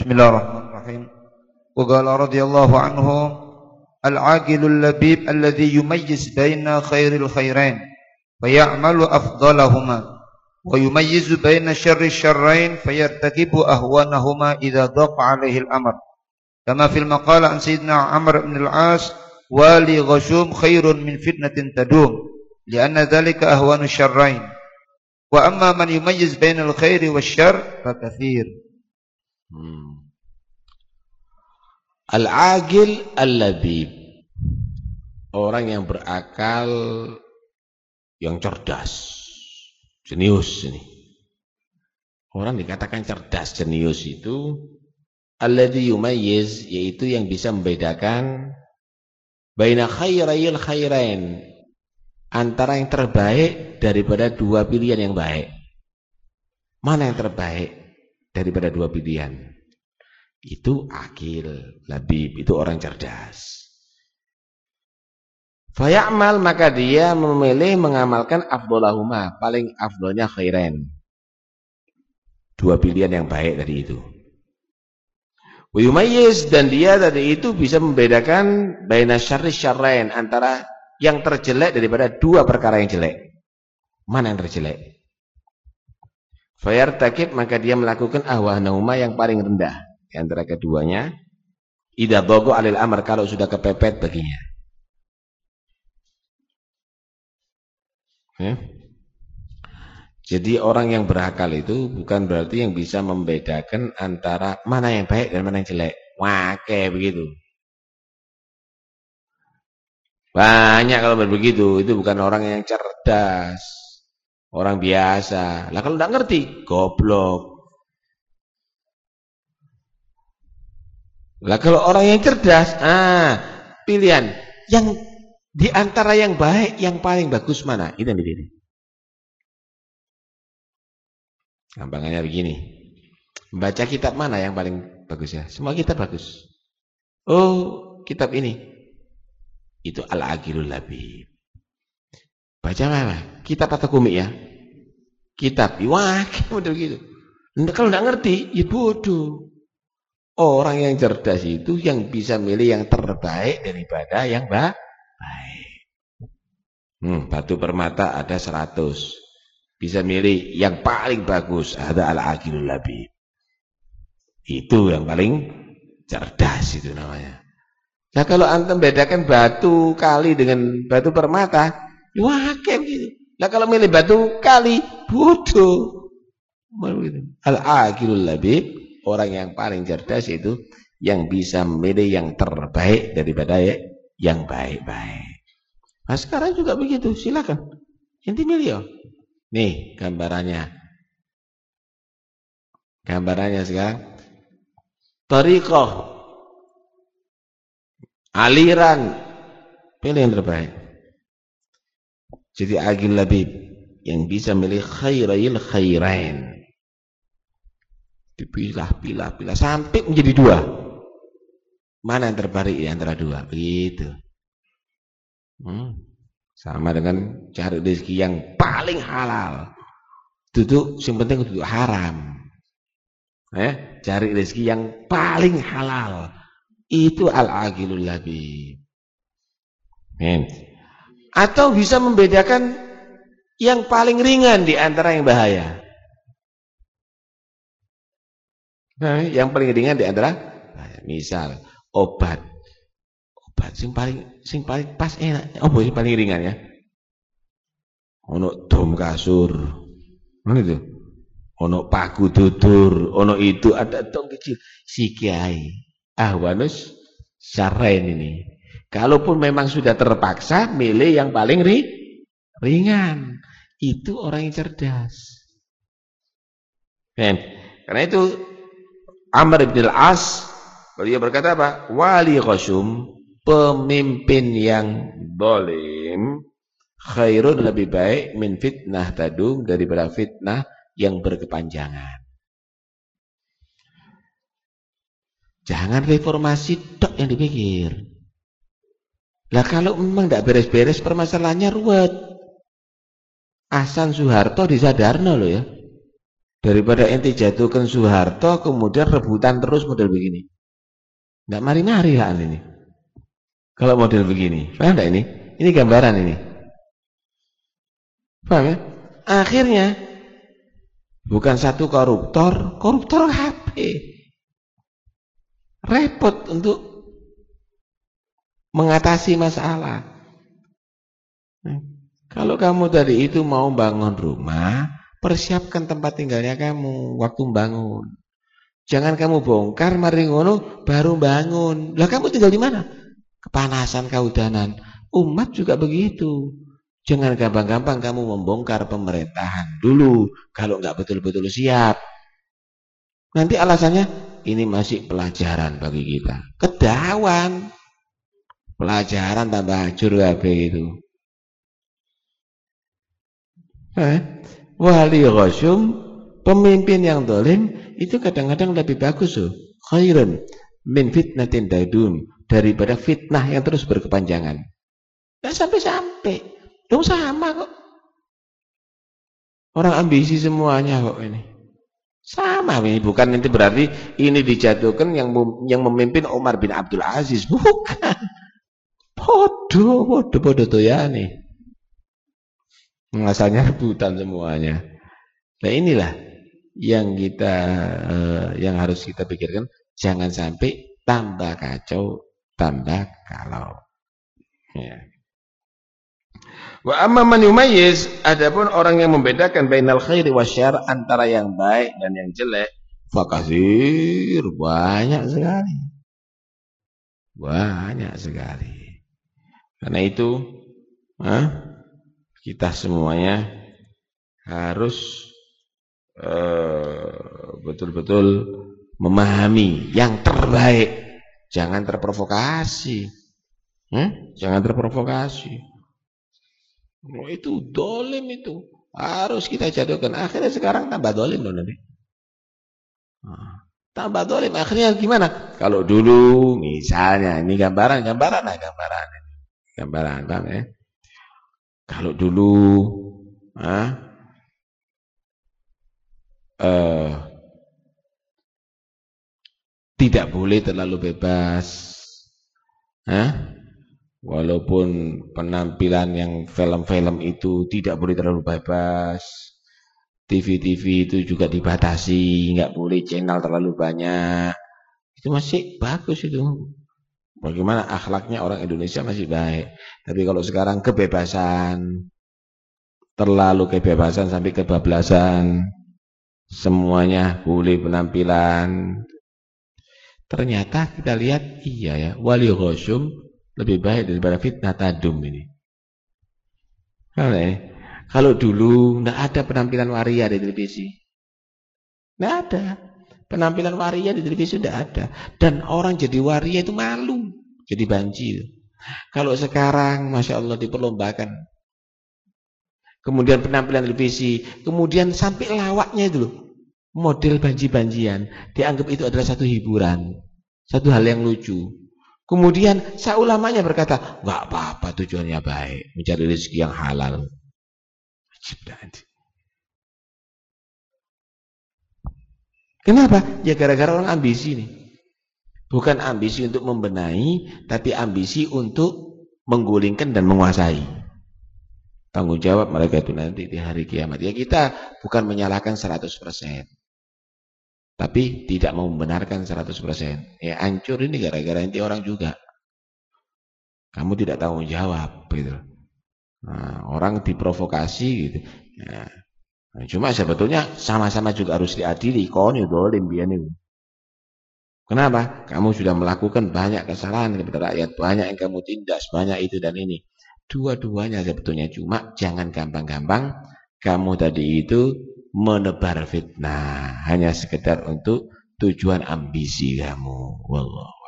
Bismillahirrahmanirrahim. Wa qala radhiyallahu anhu al-aqilul labib alladhi yumayyiz baina khairil khairain fa ya'malu afdalahuma wa yumayyizu baina syarri syarrain fayartakibu ahwanahuma idza dhaqa alaihi al-amr. Kama fil maqala an sayyidina Amr bin al-As wali ghashum khairun min fitnatin tadum lianna dhalika ahwanu syarrain. Wa amma man yumayyiz bainal khairi wasyarr fa katsir. Hmm. Al-agil al-labib. Orang yang berakal yang cerdas. Jenius ini. Orang dikatakan cerdas, jenius itu alladhi yumayyiz yaitu yang bisa membedakan baina khairayil khairain antara yang terbaik daripada dua pilihan yang baik. Mana yang terbaik daripada dua pilihan? itu akil, labib, itu orang cerdas. Fayamal maka dia memilih mengamalkan afdolahuma, paling afdolnya khairan. Dua pilihan yang baik tadi itu. Wiyumayyiz dan dia tadi itu bisa membedakan baina syarri syarrain antara yang terjelek daripada dua perkara yang jelek. Mana yang terjelek? Fayartakib maka dia melakukan ahwahnahuma yang paling rendah. Di antara keduanya idza dhaqa alil amr kalau sudah kepepet baginya. Ya. jadi orang yang berakal itu bukan berarti yang bisa membedakan antara mana yang baik dan mana yang jelek. Wah kayak begitu. Banyak kalau begitu itu bukan orang yang cerdas orang biasa lah kalau tidak ngerti goblok Lah kalau orang yang cerdas, ah, pilihan yang di antara yang baik yang paling bagus mana? Itu yang dipilih. Gampangannya begini. Baca kitab mana yang paling bagus ya? Semua kitab bagus. Oh, kitab ini. Itu Al-Aqilul Labib. Baca mana? Kitab atau komik ya? Kitab. Wah, model gitu. Kalau enggak ngerti, ya bodoh. Orang yang cerdas itu yang bisa milih yang terbaik daripada yang baik. Hmm, batu permata ada 100. Bisa milih yang paling bagus ada al-aqilul labib. Itu yang paling cerdas itu namanya. Nah kalau antum bedakan batu kali dengan batu permata, ya wah kayak gitu. Nah kalau milih batu kali, bodoh. Al-aqilul labib orang yang paling cerdas itu yang bisa memilih yang terbaik daripada yang baik-baik. Nah sekarang juga begitu, silakan. Inti milih ya. Nih gambarannya. Gambarannya sekarang. Tariqah. Aliran. Pilih yang terbaik. Jadi agil labib. Yang bisa milih khairayil khairain dipilah, pilah, pilah sampai menjadi dua. Mana yang terbaik antara dua? Begitu. Hmm. Sama dengan cari rezeki yang paling halal. Duduk, yang penting duduk haram. Eh, cari rezeki yang paling halal. Itu al-agilul labib. Atau bisa membedakan yang paling ringan di antara yang bahaya. Nah, yang paling ringan di antara misal obat. Obat sing paling sing paling pas enak. Apa sing paling ringan ya? Ono dom kasur. Mana itu? Ono paku tutur, ono itu ada dom kecil. Si kiai ahwanus syarain ini. Kalaupun memang sudah terpaksa milih yang paling ri, ringan. Itu orang yang cerdas. Kan? Karena itu Amr bin Al-As beliau berkata apa? Wali qasyum, pemimpin yang dolim khairun lebih baik min fitnah tadung daripada fitnah yang berkepanjangan. Jangan reformasi tok yang dipikir. Lah kalau memang tidak beres-beres permasalahannya ruwet. Hasan Soeharto disadarno loh ya. Daripada ente jatuhkan Soeharto kemudian rebutan terus model begini. Enggak mari-mari lah ini. Kalau model begini. Paham enggak ini? Ini gambaran ini. Paham ya? Akhirnya bukan satu koruptor, koruptor HP. Repot untuk mengatasi masalah. Nah, kalau kamu tadi itu mau bangun rumah, Persiapkan tempat tinggalnya kamu waktu bangun. Jangan kamu bongkar mari ngono baru bangun. Lah kamu tinggal di mana? Kepanasan kaudanan. Umat juga begitu. Jangan gampang-gampang kamu membongkar pemerintahan dulu kalau nggak betul-betul siap. Nanti alasannya ini masih pelajaran bagi kita. Kedawan. Pelajaran tambah hancur kabeh itu. Eh? wali ghasum, pemimpin yang dolim itu kadang-kadang lebih bagus loh. Khairun min fitnatin dadum daripada fitnah yang terus berkepanjangan. Tidak sampai-sampai. Dong sama kok. Orang ambisi semuanya kok ini. Sama ini bukan nanti berarti ini dijatuhkan yang yang memimpin Umar bin Abdul Aziz bukan. Podo tuh ya nih. Asalnya rebutan semuanya. Nah inilah yang kita eh, yang harus kita pikirkan. Jangan sampai tambah kacau, tambah kalau. Ya. Wa amma man yumayyiz, adapun orang yang membedakan bainal khairi wasyar antara yang baik dan yang jelek, fakasir banyak sekali. Banyak sekali. Karena itu, ha? kita semuanya harus eh, betul-betul uh, memahami yang terbaik. Jangan terprovokasi. Hmm? Jangan terprovokasi. Oh, itu dolim itu. Harus kita jatuhkan. Akhirnya sekarang tambah dolim loh nanti. Nah, tambah dolim. Akhirnya gimana? Kalau dulu misalnya, ini gambaran, gambaran lah gambaran. Gambaran, bang ya. Kalau dulu ah, eh, tidak boleh terlalu bebas. Ah, walaupun penampilan yang film-film itu tidak boleh terlalu bebas. TV-TV itu juga dibatasi, nggak boleh channel terlalu banyak. Itu masih bagus itu. Bagaimana akhlaknya orang Indonesia masih baik. Tapi kalau sekarang kebebasan, terlalu kebebasan sampai kebablasan, semuanya boleh penampilan. Ternyata kita lihat, iya ya, wali ghosum lebih baik daripada fitnah tadum ini. Kalau dulu tidak ada penampilan waria di televisi. Tidak ada. Penampilan waria di televisi sudah ada. Dan orang jadi waria itu malu. Jadi banjir. Kalau sekarang, Masya Allah diperlombakan. Kemudian penampilan televisi. Kemudian sampai lawaknya itu loh. Model banji-banjian. Dianggap itu adalah satu hiburan. Satu hal yang lucu. Kemudian saulamanya berkata, nggak apa-apa tujuannya baik. Mencari rezeki yang halal. Kenapa? Ya gara-gara orang ambisi nih. Bukan ambisi untuk membenahi, tapi ambisi untuk menggulingkan dan menguasai. Tanggung jawab mereka itu nanti di hari kiamat. Ya kita bukan menyalahkan 100%. Tapi tidak mau membenarkan 100%. Ya hancur ini gara-gara inti orang juga. Kamu tidak tanggung jawab gitu. Nah, orang diprovokasi gitu. Nah, Nah, cuma sebetulnya sama-sama juga harus diadili. Konyol dolim biar itu. Kenapa? Kamu sudah melakukan banyak kesalahan kepada rakyat, banyak yang kamu tindas, banyak itu dan ini. Dua-duanya sebetulnya cuma jangan gampang-gampang kamu tadi itu menebar fitnah hanya sekedar untuk tujuan ambisi kamu. Wallah.